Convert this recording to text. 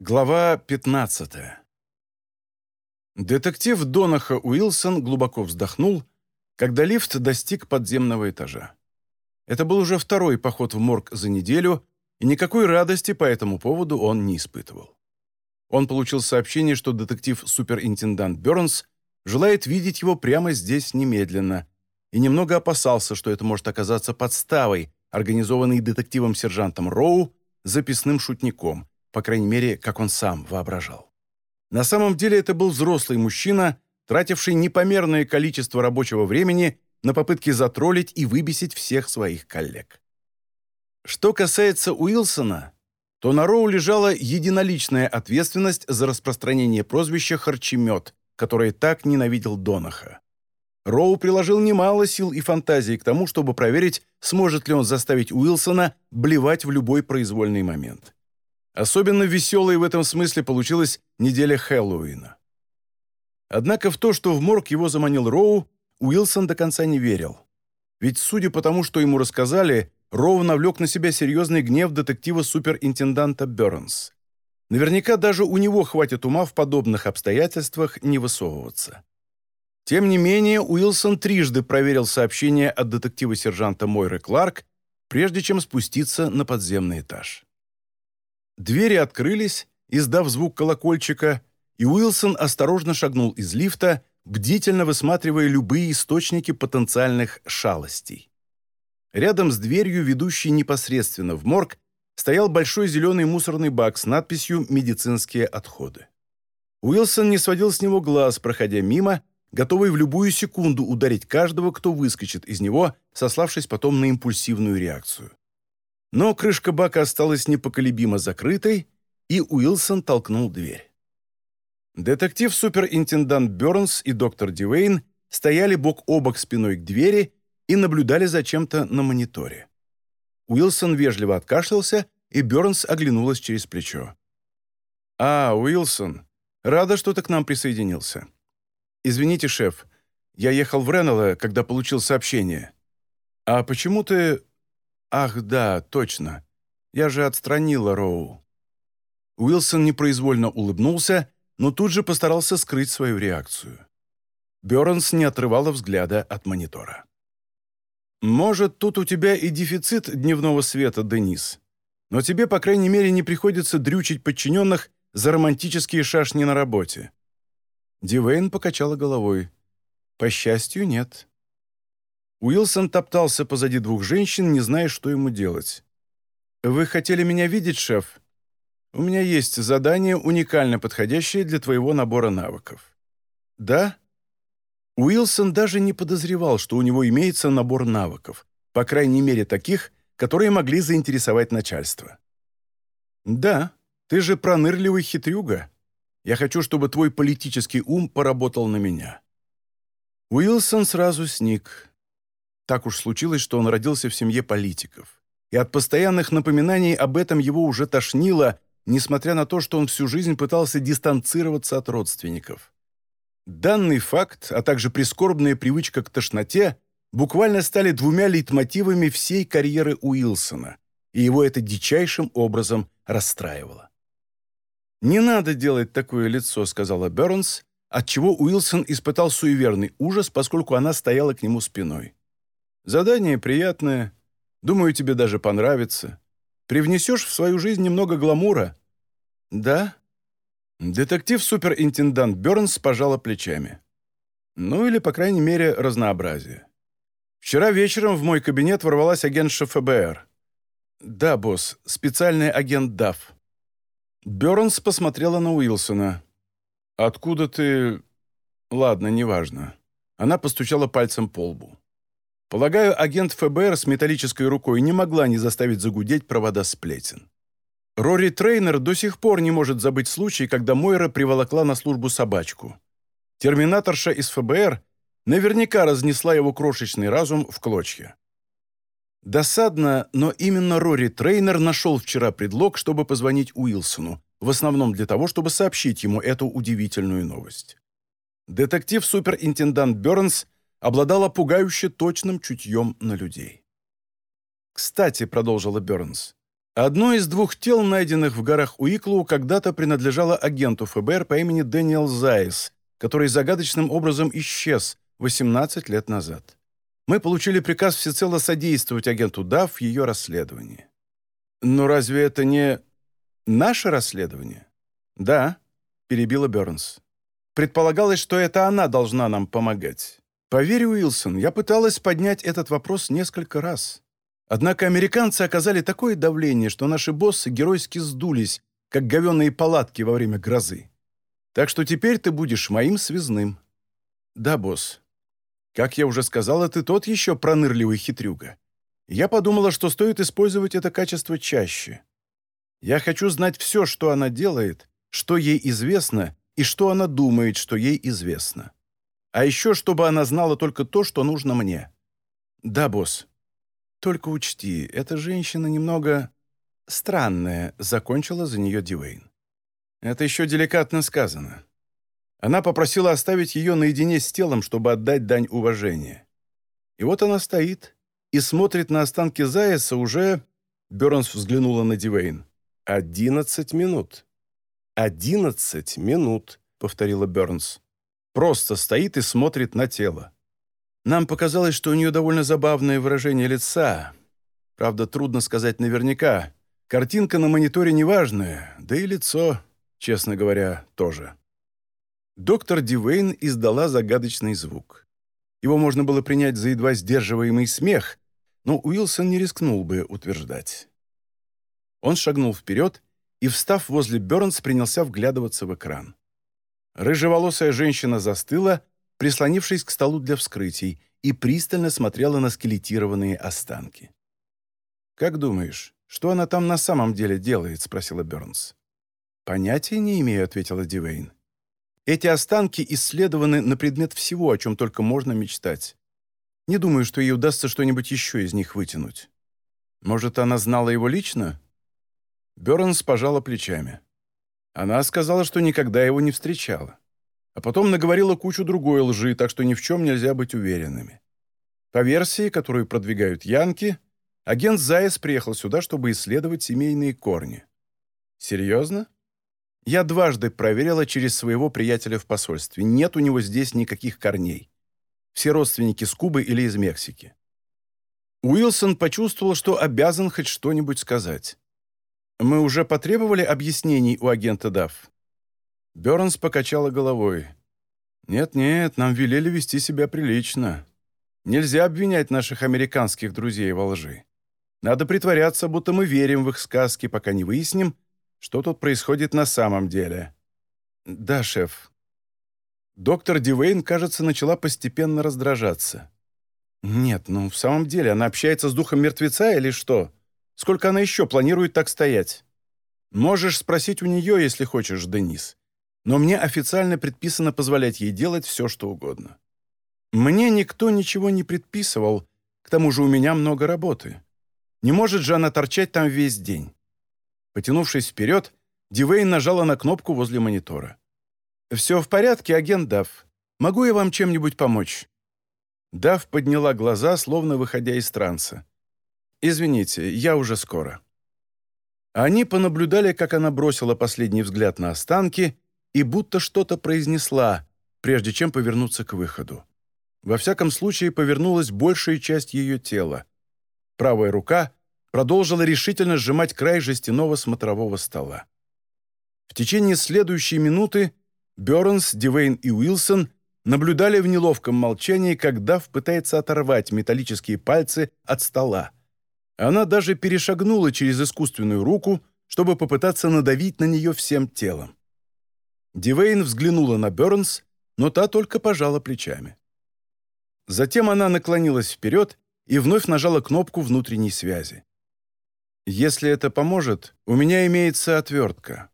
Глава 15 Детектив Донаха Уилсон глубоко вздохнул, когда лифт достиг подземного этажа. Это был уже второй поход в морг за неделю, и никакой радости по этому поводу он не испытывал. Он получил сообщение, что детектив-суперинтендант Бернс желает видеть его прямо здесь немедленно, и немного опасался, что это может оказаться подставой, организованной детективом-сержантом Роу, записным шутником, по крайней мере, как он сам воображал. На самом деле это был взрослый мужчина, тративший непомерное количество рабочего времени на попытки затроллить и выбесить всех своих коллег. Что касается Уилсона, то на Роу лежала единоличная ответственность за распространение прозвища «Харчемет», которое так ненавидел Донаха. Роу приложил немало сил и фантазии к тому, чтобы проверить, сможет ли он заставить Уилсона блевать в любой произвольный момент. Особенно веселой в этом смысле получилась неделя Хэллоуина. Однако в то, что в морг его заманил Роу, Уилсон до конца не верил. Ведь, судя по тому, что ему рассказали, Роу навлек на себя серьезный гнев детектива-суперинтенданта Бернс. Наверняка даже у него хватит ума в подобных обстоятельствах не высовываться. Тем не менее, Уилсон трижды проверил сообщение от детектива-сержанта Мойры Кларк, прежде чем спуститься на подземный этаж. Двери открылись, издав звук колокольчика, и Уилсон осторожно шагнул из лифта, бдительно высматривая любые источники потенциальных шалостей. Рядом с дверью, ведущей непосредственно в морг, стоял большой зеленый мусорный бак с надписью «Медицинские отходы». Уилсон не сводил с него глаз, проходя мимо, готовый в любую секунду ударить каждого, кто выскочит из него, сославшись потом на импульсивную реакцию. Но крышка бака осталась непоколебимо закрытой, и Уилсон толкнул дверь. Детектив-суперинтендант Бернс и доктор Дивейн стояли бок о бок спиной к двери и наблюдали за чем-то на мониторе. Уилсон вежливо откашлялся, и Бернс оглянулась через плечо. «А, Уилсон, рада, что ты к нам присоединился. «Извините, шеф, я ехал в Реннелло, когда получил сообщение. А почему ты...» «Ах, да, точно. Я же отстранила Роу». Уилсон непроизвольно улыбнулся, но тут же постарался скрыть свою реакцию. Бёрнс не отрывала взгляда от монитора. «Может, тут у тебя и дефицит дневного света, Денис, но тебе, по крайней мере, не приходится дрючить подчиненных за романтические шашни на работе. Дивейн покачала головой. «По счастью, нет». Уилсон топтался позади двух женщин, не зная, что ему делать. «Вы хотели меня видеть, шеф? У меня есть задание, уникально подходящее для твоего набора навыков». «Да?» Уилсон даже не подозревал, что у него имеется набор навыков, по крайней мере таких, которые могли заинтересовать начальство. «Да, ты же пронырливый хитрюга», я хочу, чтобы твой политический ум поработал на меня». Уилсон сразу сник. Так уж случилось, что он родился в семье политиков. И от постоянных напоминаний об этом его уже тошнило, несмотря на то, что он всю жизнь пытался дистанцироваться от родственников. Данный факт, а также прискорбная привычка к тошноте буквально стали двумя лейтмотивами всей карьеры Уилсона, и его это дичайшим образом расстраивало. «Не надо делать такое лицо», — сказала Бернс, отчего Уилсон испытал суеверный ужас, поскольку она стояла к нему спиной. «Задание приятное. Думаю, тебе даже понравится. Привнесешь в свою жизнь немного гламура». «Да?» Детектив-суперинтендант Бернс пожала плечами. «Ну или, по крайней мере, разнообразие. Вчера вечером в мой кабинет ворвалась агентша ФБР. Да, босс, специальный агент ДАФ. Бернс посмотрела на Уилсона. «Откуда ты...» «Ладно, неважно». Она постучала пальцем по лбу. Полагаю, агент ФБР с металлической рукой не могла не заставить загудеть провода сплетен. Рори Трейнер до сих пор не может забыть случай, когда Мойра приволокла на службу собачку. Терминаторша из ФБР наверняка разнесла его крошечный разум в клочья. Досадно, но именно Рори Трейнер нашел вчера предлог, чтобы позвонить Уилсону, в основном для того, чтобы сообщить ему эту удивительную новость. Детектив-суперинтендант Бернс обладала пугающе точным чутьем на людей. «Кстати», — продолжила Бернс, — Одно из двух тел, найденных в горах Уиклоу, когда-то принадлежало агенту ФБР по имени Дэниел Зайс, который загадочным образом исчез 18 лет назад. Мы получили приказ всецело содействовать агенту Дав в ее расследовании. Но разве это не наше расследование? Да, перебила Бернс. Предполагалось, что это она должна нам помогать. Поверь, Уилсон, я пыталась поднять этот вопрос несколько раз. Однако американцы оказали такое давление, что наши боссы геройски сдулись, как говеные палатки во время грозы. Так что теперь ты будешь моим связным. Да, босс. Как я уже сказала, ты тот еще пронырливый хитрюга. Я подумала, что стоит использовать это качество чаще. Я хочу знать все, что она делает, что ей известно и что она думает, что ей известно. А еще, чтобы она знала только то, что нужно мне. Да, босс. «Только учти, эта женщина немного странная», — закончила за нее Дивейн. «Это еще деликатно сказано. Она попросила оставить ее наедине с телом, чтобы отдать дань уважения. И вот она стоит и смотрит на останки Заяца уже...» Бернс взглянула на Дивейн. «Одиннадцать минут». «Одиннадцать минут», — повторила Бернс. «Просто стоит и смотрит на тело». Нам показалось, что у нее довольно забавное выражение лица. Правда, трудно сказать наверняка. Картинка на мониторе неважная, да и лицо, честно говоря, тоже. Доктор Дивейн издала загадочный звук. Его можно было принять за едва сдерживаемый смех, но Уилсон не рискнул бы утверждать. Он шагнул вперед и, встав возле Бернс, принялся вглядываться в экран. Рыжеволосая женщина застыла, прислонившись к столу для вскрытий, и пристально смотрела на скелетированные останки. «Как думаешь, что она там на самом деле делает?» — спросила Бернс. «Понятия не имею», — ответила Дивейн. «Эти останки исследованы на предмет всего, о чем только можно мечтать. Не думаю, что ей удастся что-нибудь еще из них вытянуть. Может, она знала его лично?» Бернс пожала плечами. Она сказала, что никогда его не встречала а потом наговорила кучу другой лжи, так что ни в чем нельзя быть уверенными. По версии, которую продвигают янки, агент Заяц приехал сюда, чтобы исследовать семейные корни. Серьезно? Я дважды проверила через своего приятеля в посольстве. Нет у него здесь никаких корней. Все родственники с Кубы или из Мексики. Уилсон почувствовал, что обязан хоть что-нибудь сказать. «Мы уже потребовали объяснений у агента Дафф?» Бернс покачала головой. «Нет-нет, нам велели вести себя прилично. Нельзя обвинять наших американских друзей во лжи. Надо притворяться, будто мы верим в их сказки, пока не выясним, что тут происходит на самом деле». «Да, шеф». Доктор Дивейн, кажется, начала постепенно раздражаться. «Нет, ну, в самом деле, она общается с духом мертвеца или что? Сколько она еще планирует так стоять?» «Можешь спросить у нее, если хочешь, Денис но мне официально предписано позволять ей делать все, что угодно. Мне никто ничего не предписывал, к тому же у меня много работы. Не может же она торчать там весь день. Потянувшись вперед, Дивейн нажала на кнопку возле монитора. «Все в порядке, агент Дав. Могу я вам чем-нибудь помочь?» Дав подняла глаза, словно выходя из транса. «Извините, я уже скоро». Они понаблюдали, как она бросила последний взгляд на останки и будто что-то произнесла, прежде чем повернуться к выходу. Во всяком случае, повернулась большая часть ее тела. Правая рука продолжила решительно сжимать край жестяного смотрового стола. В течение следующей минуты Бернс, Дивейн и Уилсон наблюдали в неловком молчании, как Дав пытается оторвать металлические пальцы от стола. Она даже перешагнула через искусственную руку, чтобы попытаться надавить на нее всем телом. Дивейн взглянула на Бернс, но та только пожала плечами. Затем она наклонилась вперед и вновь нажала кнопку внутренней связи. «Если это поможет, у меня имеется отвертка.